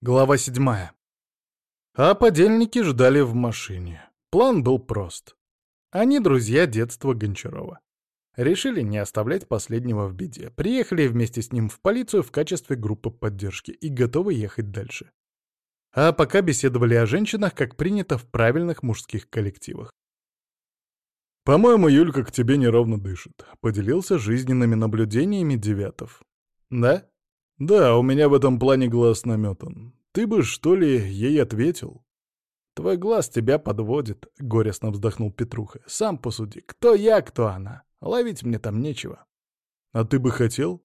Глава седьмая. А подельники ждали в машине. План был прост. Они друзья детства Гончарова. Решили не оставлять последнего в беде. Приехали вместе с ним в полицию в качестве группы поддержки и готовы ехать дальше. А пока беседовали о женщинах, как принято в правильных мужских коллективах. «По-моему, Юлька к тебе неровно дышит», — поделился жизненными наблюдениями Девятов. «Да?» «Да, у меня в этом плане глаз наметан. Ты бы, что ли, ей ответил?» «Твой глаз тебя подводит», — горестно вздохнул Петруха. «Сам посуди, кто я, кто она. Ловить мне там нечего». «А ты бы хотел?»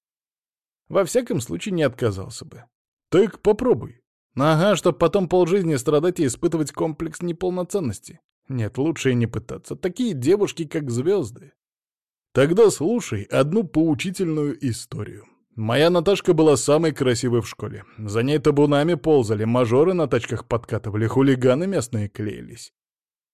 «Во всяком случае, не отказался бы». «Так попробуй». «Ага, чтоб потом полжизни страдать и испытывать комплекс неполноценности. Нет, лучше и не пытаться. Такие девушки, как звезды». «Тогда слушай одну поучительную историю». Моя Наташка была самой красивой в школе. За ней табунами ползали, мажоры на тачках подкатывали, хулиганы местные клеились.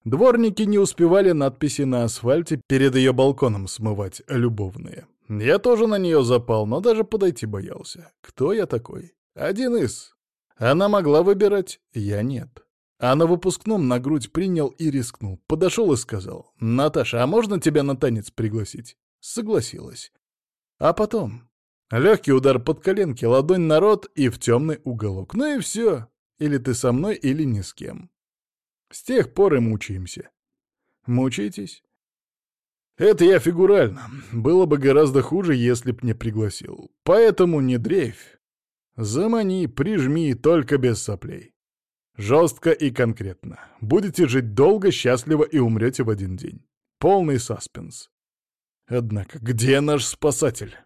Дворники не успевали надписи на асфальте перед ее балконом смывать, любовные. Я тоже на нее запал, но даже подойти боялся. Кто я такой? Один из. Она могла выбирать, я нет. А на выпускном на грудь принял и рискнул. Подошел и сказал, «Наташа, а можно тебя на танец пригласить?» Согласилась. А потом, Легкий удар под коленки, ладонь на рот и в темный уголок. Ну и все. Или ты со мной, или ни с кем. С тех пор и мучаемся. Мучаетесь? Это я фигурально. Было бы гораздо хуже, если б не пригласил. Поэтому не дрейфь. Замани, прижми, только без соплей. Жестко и конкретно. Будете жить долго, счастливо и умрете в один день. Полный саспенс. Однако, где наш спасатель?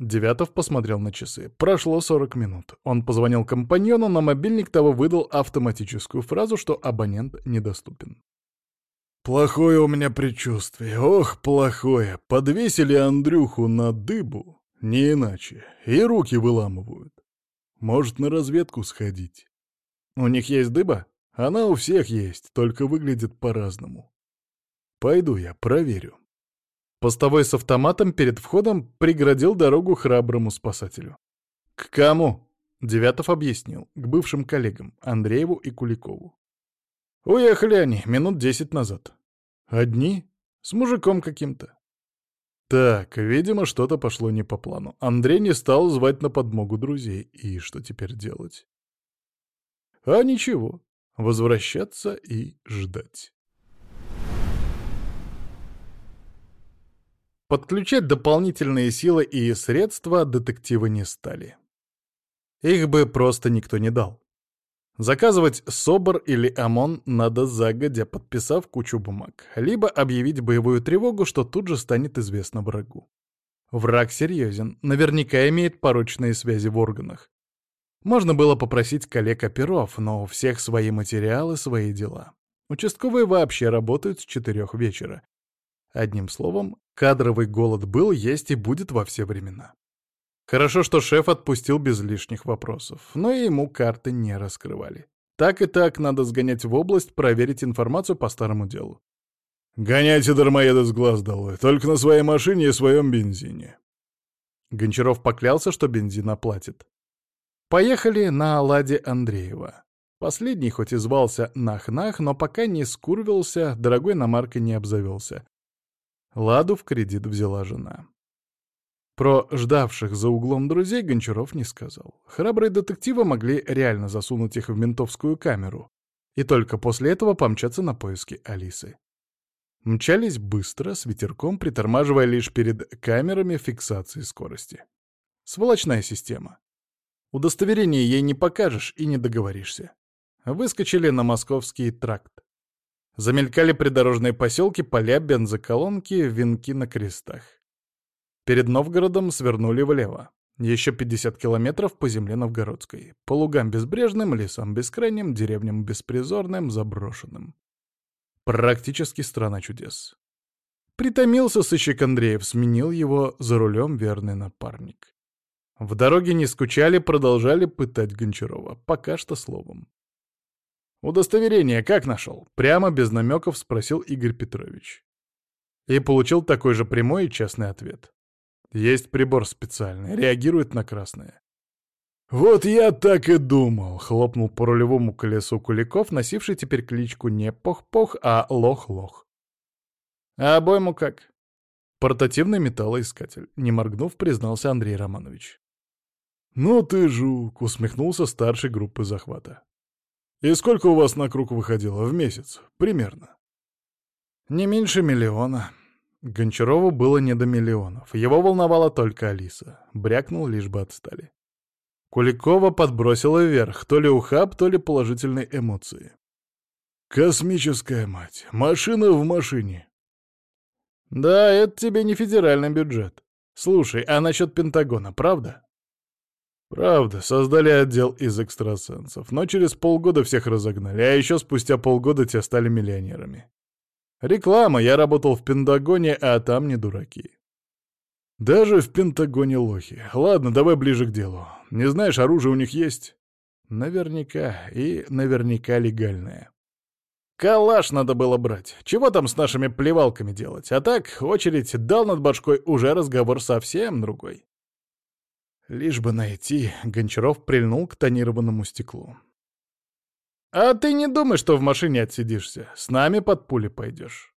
Девятов посмотрел на часы. Прошло 40 минут. Он позвонил компаньону, но мобильник того выдал автоматическую фразу, что абонент недоступен. «Плохое у меня предчувствие. Ох, плохое. Подвесили Андрюху на дыбу. Не иначе. И руки выламывают. Может, на разведку сходить. У них есть дыба? Она у всех есть, только выглядит по-разному. Пойду я, проверю». Постовой с автоматом перед входом преградил дорогу храброму спасателю. «К кому?» — Девятов объяснил. К бывшим коллегам, Андрееву и Куликову. «Уехали они минут десять назад. Одни? С мужиком каким-то». Так, видимо, что-то пошло не по плану. Андрей не стал звать на подмогу друзей. И что теперь делать? А ничего. Возвращаться и ждать. Подключать дополнительные силы и средства детективы не стали. Их бы просто никто не дал. Заказывать СОБР или ОМОН надо загодя, подписав кучу бумаг, либо объявить боевую тревогу, что тут же станет известно врагу. Враг серьезен, наверняка имеет порочные связи в органах. Можно было попросить коллег-оперов, но у всех свои материалы, свои дела. Участковые вообще работают с четырех вечера, Одним словом, кадровый голод был, есть и будет во все времена. Хорошо, что шеф отпустил без лишних вопросов, но и ему карты не раскрывали. Так и так надо сгонять в область, проверить информацию по старому делу. «Гоняйте дармоеда с глаз долой, только на своей машине и своем бензине». Гончаров поклялся, что бензин оплатит. Поехали на «Ладе Андреева». Последний хоть и звался Нах-Нах, но пока не скурвился, дорогой иномаркой не обзавелся. Ладу в кредит взяла жена. Про ждавших за углом друзей Гончаров не сказал. Храбрые детективы могли реально засунуть их в ментовскую камеру и только после этого помчаться на поиски Алисы. Мчались быстро, с ветерком, притормаживая лишь перед камерами фиксации скорости. Сволочная система. Удостоверение ей не покажешь и не договоришься. Выскочили на московский тракт. Замелькали придорожные поселки, поля, бензоколонки, венки на крестах. Перед Новгородом свернули влево. Еще 50 километров по земле новгородской. По лугам безбрежным, лесам бескрайним, деревням беспризорным, заброшенным. Практически страна чудес. Притомился сыщик Андреев, сменил его за рулем верный напарник. В дороге не скучали, продолжали пытать Гончарова. Пока что словом. «Удостоверение как нашел?» — прямо без намеков спросил Игорь Петрович. И получил такой же прямой и честный ответ. «Есть прибор специальный, реагирует на красное». «Вот я так и думал», — хлопнул по рулевому колесу Куликов, носивший теперь кличку не Пох-Пох, а Лох-Лох. «А обойму как?» «Портативный металлоискатель», — не моргнув, признался Андрей Романович. «Ну ты жук», — усмехнулся старший группы захвата. «И сколько у вас на круг выходило в месяц? Примерно?» «Не меньше миллиона». Гончарову было не до миллионов. Его волновала только Алиса. Брякнул, лишь бы отстали. Куликова подбросила вверх, то ли ухаб, то ли положительные эмоции. «Космическая мать! Машина в машине!» «Да, это тебе не федеральный бюджет. Слушай, а насчет Пентагона, правда?» «Правда, создали отдел из экстрасенсов, но через полгода всех разогнали, а еще спустя полгода те стали миллионерами. Реклама, я работал в Пентагоне, а там не дураки. Даже в Пентагоне лохи. Ладно, давай ближе к делу. Не знаешь, оружие у них есть? Наверняка. И наверняка легальное. Калаш надо было брать. Чего там с нашими плевалками делать? А так, очередь дал над башкой, уже разговор совсем другой. Лишь бы найти, Гончаров прильнул к тонированному стеклу. «А ты не думай, что в машине отсидишься. С нами под пули пойдешь».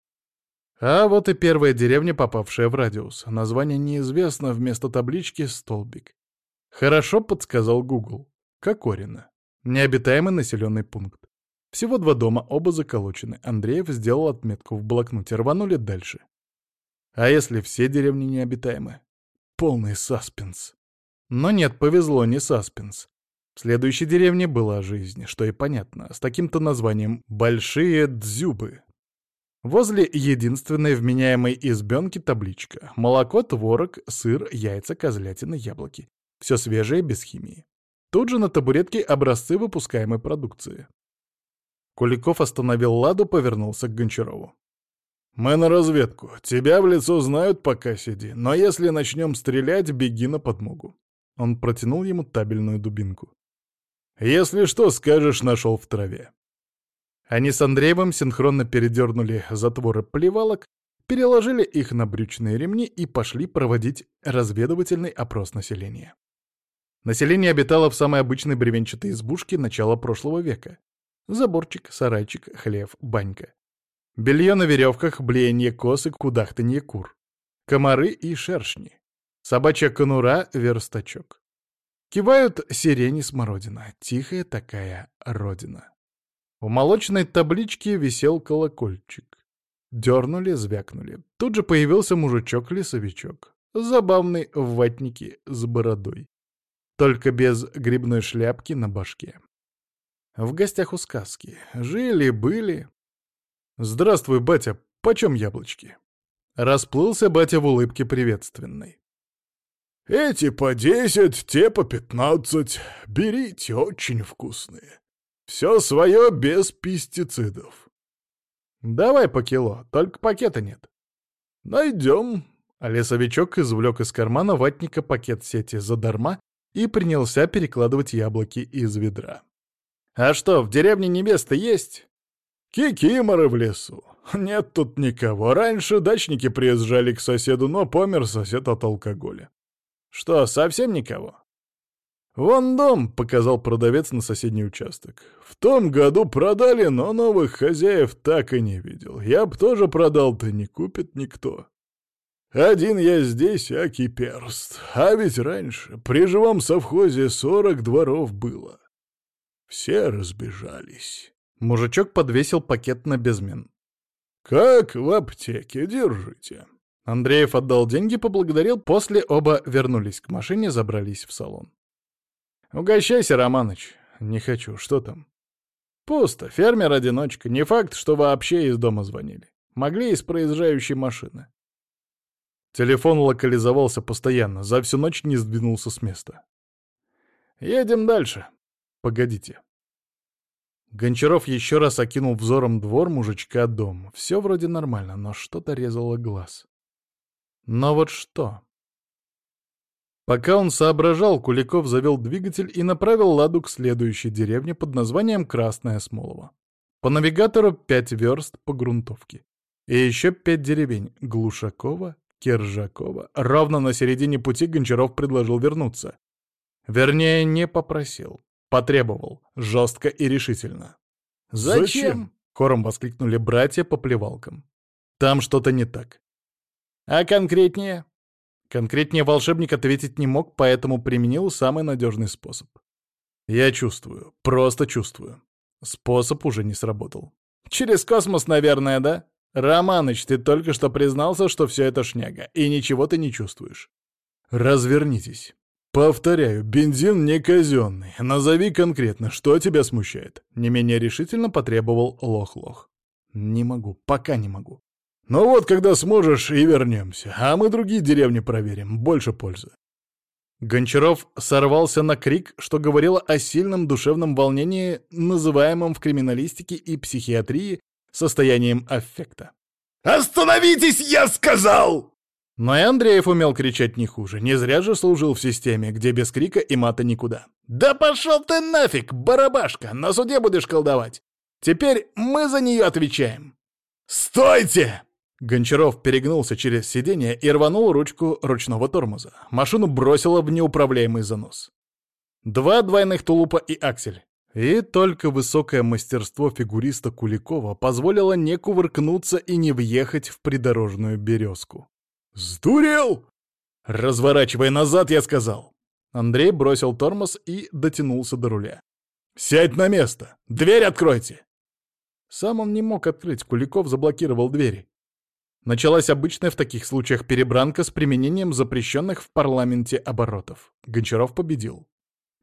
А вот и первая деревня, попавшая в радиус. Название неизвестно, вместо таблички — столбик. Хорошо подсказал Гугл. Кокорина. Необитаемый населенный пункт. Всего два дома, оба заколочены. Андреев сделал отметку в блокноте, рванули дальше. А если все деревни необитаемы? Полный саспенс. Но нет, повезло, не саспенс. В следующей деревне была жизнь, что и понятно, с таким-то названием «Большие Дзюбы». Возле единственной вменяемой избенки табличка. Молоко, творог, сыр, яйца, козлятина, яблоки. Все свежее, без химии. Тут же на табуретке образцы выпускаемой продукции. Куликов остановил ладу, повернулся к Гончарову. «Мы на разведку. Тебя в лицо знают, пока сиди. Но если начнем стрелять, беги на подмогу». Он протянул ему табельную дубинку. «Если что, скажешь, нашел в траве». Они с Андреевым синхронно передернули затворы плевалок, переложили их на брючные ремни и пошли проводить разведывательный опрос населения. Население обитало в самой обычной бревенчатой избушке начала прошлого века. Заборчик, сарайчик, хлев, банька. Белье на веревках, блеяние косы, кудахтанье кур. Комары и шершни. Собачья конура, верстачок. Кивают сирени смородина. Тихая такая родина. У молочной таблички висел колокольчик. Дернули, звякнули. Тут же появился мужичок-лесовичок. Забавный в ватнике с бородой. Только без грибной шляпки на башке. В гостях у сказки. Жили-были. «Здравствуй, батя, почем яблочки?» Расплылся батя в улыбке приветственной. «Эти по десять, те по пятнадцать. Берите, очень вкусные. Все свое без пестицидов. Давай по кило, только пакета нет. Найдем. Лесовичок извлек из кармана ватника пакет сети задарма и принялся перекладывать яблоки из ведра. «А что, в деревне невеста есть?» «Кикиморы в лесу. Нет тут никого. Раньше дачники приезжали к соседу, но помер сосед от алкоголя». «Что, совсем никого?» «Вон дом», — показал продавец на соседний участок. «В том году продали, но новых хозяев так и не видел. Я б тоже продал, да не купит никто. Один я здесь, аки перст. А ведь раньше при живом совхозе сорок дворов было. Все разбежались». Мужичок подвесил пакет на безмен. «Как в аптеке, держите». Андреев отдал деньги, поблагодарил, после оба вернулись к машине, забрались в салон. «Угощайся, Романыч». «Не хочу. Что там?» «Пусто. Фермер-одиночка. Не факт, что вообще из дома звонили. Могли из проезжающей машины». Телефон локализовался постоянно, за всю ночь не сдвинулся с места. «Едем дальше. Погодите». Гончаров еще раз окинул взором двор мужичка дом. Все вроде нормально, но что-то резало глаз. Но вот что? Пока он соображал, Куликов завел двигатель и направил ладу к следующей деревне под названием Красная Смолова. По навигатору пять верст по грунтовке. И еще пять деревень — Глушакова, Кержакова. Ровно на середине пути Гончаров предложил вернуться. Вернее, не попросил. Потребовал. Жестко и решительно. Зачем? — хором воскликнули братья по плевалкам. «Там что-то не так». «А конкретнее?» Конкретнее волшебник ответить не мог, поэтому применил самый надежный способ. Я чувствую, просто чувствую. Способ уже не сработал. Через космос, наверное, да? Романыч, ты только что признался, что все это шняга, и ничего ты не чувствуешь. Развернитесь. Повторяю, бензин не казенный. Назови конкретно, что тебя смущает. Не менее решительно потребовал Лох-Лох. Не могу, пока не могу. Ну вот, когда сможешь, и вернемся. А мы другие деревни проверим. Больше пользы. Гончаров сорвался на крик, что говорило о сильном душевном волнении, называемом в криминалистике и психиатрии состоянием аффекта. «Остановитесь, я сказал!» Но и Андреев умел кричать не хуже, не зря же служил в системе, где без крика и мата никуда. «Да пошел ты нафиг, барабашка, на суде будешь колдовать! Теперь мы за нее отвечаем!» «Стойте!» Гончаров перегнулся через сиденье и рванул ручку ручного тормоза. Машину бросило в неуправляемый занос. Два двойных тулупа и аксель. И только высокое мастерство фигуриста Куликова позволило не кувыркнуться и не въехать в придорожную березку. «Сдурел!» «Разворачивай назад, я сказал!» Андрей бросил тормоз и дотянулся до руля. «Сядь на место! Дверь откройте!» Сам он не мог открыть, Куликов заблокировал двери. Началась обычная в таких случаях перебранка с применением запрещенных в парламенте оборотов. Гончаров победил.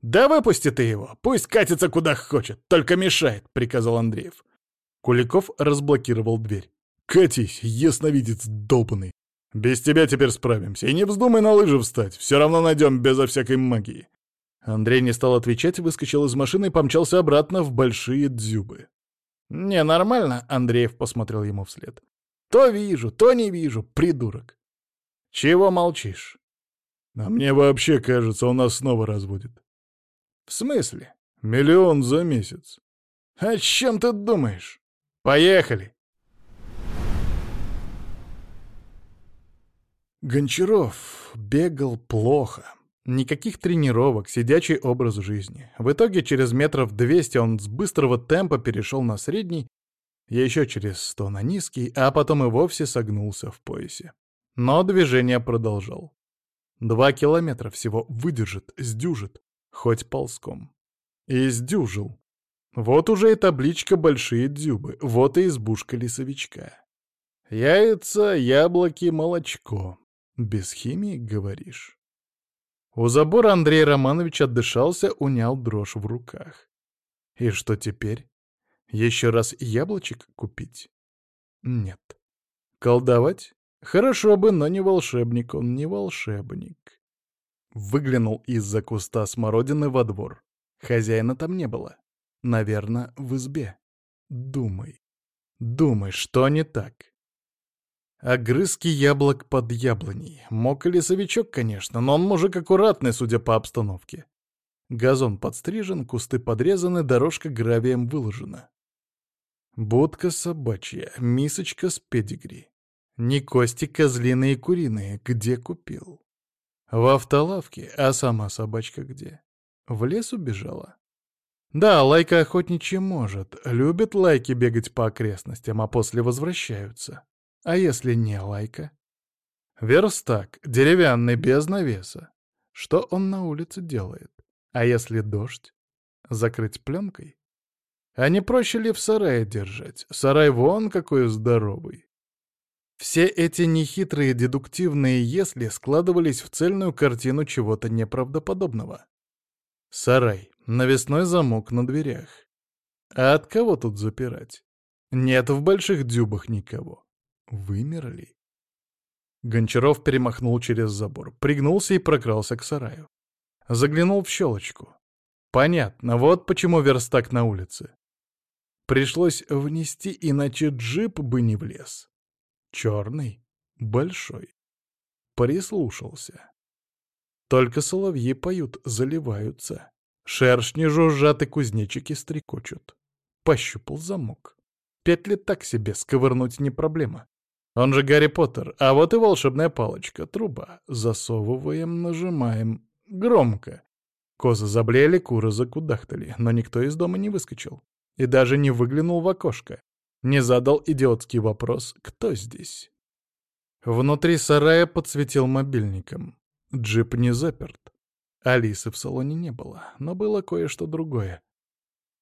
«Да выпусти ты его! Пусть катится куда хочет, только мешает!» — приказал Андреев. Куликов разблокировал дверь. «Катись, ясновидец долбанный! Без тебя теперь справимся, и не вздумай на лыжи встать, все равно найдем безо всякой магии!» Андрей не стал отвечать, выскочил из машины и помчался обратно в большие дзюбы. «Не, нормально», — Андреев посмотрел ему вслед. То вижу, то не вижу, придурок. Чего молчишь? А мне вообще кажется, он нас снова разводит. В смысле? Миллион за месяц. О чем ты думаешь? Поехали. Гончаров бегал плохо. Никаких тренировок, сидячий образ жизни. В итоге через метров двести он с быстрого темпа перешел на средний еще через сто на низкий, а потом и вовсе согнулся в поясе. Но движение продолжал. Два километра всего выдержит, сдюжит, хоть ползком. И сдюжил. Вот уже и табличка «Большие дзюбы», вот и избушка лесовичка. Яйца, яблоки, молочко. Без химии, говоришь? У забора Андрей Романович отдышался, унял дрожь в руках. И что теперь? Еще раз яблочек купить? Нет. Колдовать? Хорошо бы, но не волшебник он, не волшебник. Выглянул из-за куста смородины во двор. Хозяина там не было. Наверное, в избе. Думай. Думай, что не так. Огрызки яблок под яблоней. Мог и лесовичок, конечно, но он мужик аккуратный, судя по обстановке. Газон подстрижен, кусты подрезаны, дорожка гравием выложена. Будка собачья, мисочка с педигри. Не кости козлиные и куриные, где купил? В автолавке, а сама собачка где? В лес убежала? Да, лайка охотничья может. Любят лайки бегать по окрестностям, а после возвращаются. А если не лайка? Верстак, деревянный, без навеса. Что он на улице делает? А если дождь? Закрыть пленкой? А не проще ли в сарае держать? Сарай вон какой здоровый. Все эти нехитрые дедуктивные «если» складывались в цельную картину чего-то неправдоподобного. Сарай, навесной замок на дверях. А от кого тут запирать? Нет в больших дюбах никого. Вымерли. Гончаров перемахнул через забор, пригнулся и прокрался к сараю. Заглянул в щелочку. Понятно, вот почему верстак на улице. Пришлось внести, иначе джип бы не влез. Черный, большой. Прислушался. Только соловьи поют, заливаются. Шершни жужжат и кузнечики стрекочут. Пощупал замок. Петли так себе, сковырнуть не проблема. Он же Гарри Поттер, а вот и волшебная палочка, труба. Засовываем, нажимаем. Громко. Козы заблеяли, куры закудахтали, но никто из дома не выскочил. И даже не выглянул в окошко. Не задал идиотский вопрос «Кто здесь?». Внутри сарая подсветил мобильником. Джип не заперт. Алисы в салоне не было, но было кое-что другое.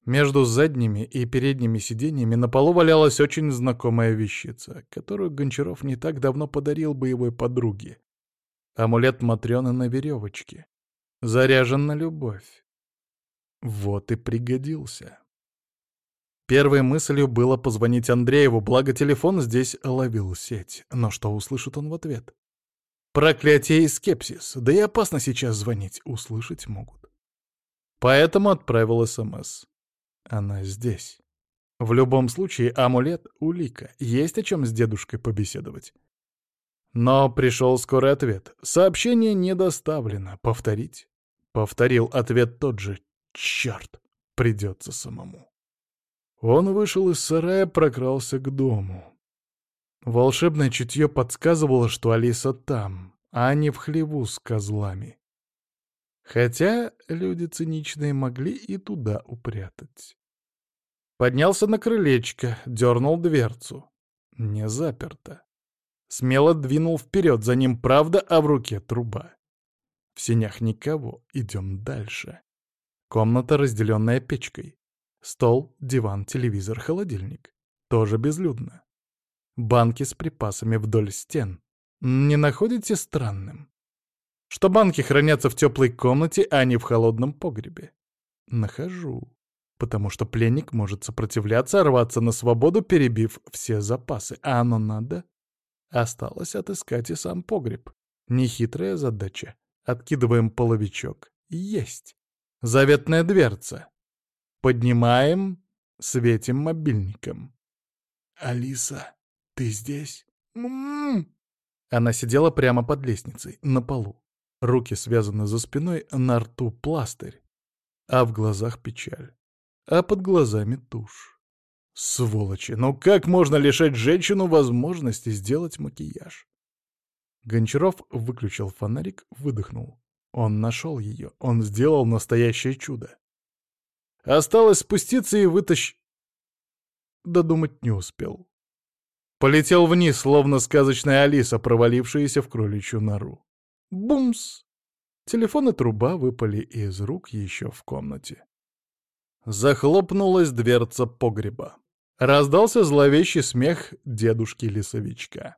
Между задними и передними сиденьями на полу валялась очень знакомая вещица, которую Гончаров не так давно подарил боевой подруге. Амулет Матрёны на веревочке. Заряжен на любовь. Вот и пригодился. Первой мыслью было позвонить Андрееву, благо телефон здесь ловил сеть. Но что услышит он в ответ? Проклятие и скепсис. Да и опасно сейчас звонить. Услышать могут. Поэтому отправил СМС. Она здесь. В любом случае, амулет — улика. Есть о чем с дедушкой побеседовать. Но пришел скорый ответ. Сообщение не доставлено. Повторить? Повторил ответ тот же. Черт, придется самому. Он вышел из сарая, прокрался к дому. Волшебное чутье подсказывало, что Алиса там, а не в хлеву с козлами. Хотя люди циничные могли и туда упрятать. Поднялся на крылечко, дернул дверцу. Не заперто. Смело двинул вперед, за ним правда, а в руке труба. В сенях никого, идем дальше. Комната, разделенная печкой. Стол, диван, телевизор, холодильник. Тоже безлюдно. Банки с припасами вдоль стен. Не находите странным? Что банки хранятся в теплой комнате, а не в холодном погребе? Нахожу. Потому что пленник может сопротивляться, рваться на свободу, перебив все запасы. А оно надо? Осталось отыскать и сам погреб. Нехитрая задача. Откидываем половичок. Есть. Заветная дверца. Поднимаем, светим мобильником. «Алиса, ты здесь?» «М-м-м!» Она сидела прямо под лестницей, на полу. Руки связаны за спиной, на рту пластырь, а в глазах печаль, а под глазами тушь. Сволочи, ну как можно лишать женщину возможности сделать макияж? Гончаров выключил фонарик, выдохнул. Он нашел ее, он сделал настоящее чудо. Осталось спуститься и вытащить... Додумать не успел. Полетел вниз, словно сказочная Алиса, провалившаяся в кроличью нору. Бумс! Телефон и труба выпали из рук еще в комнате. Захлопнулась дверца погреба. Раздался зловещий смех дедушки-лесовичка.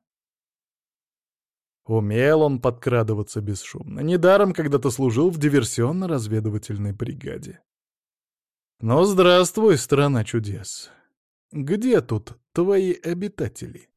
Умел он подкрадываться бесшумно. Недаром когда-то служил в диверсионно-разведывательной бригаде. Ну, здравствуй, страна чудес. Где тут твои обитатели?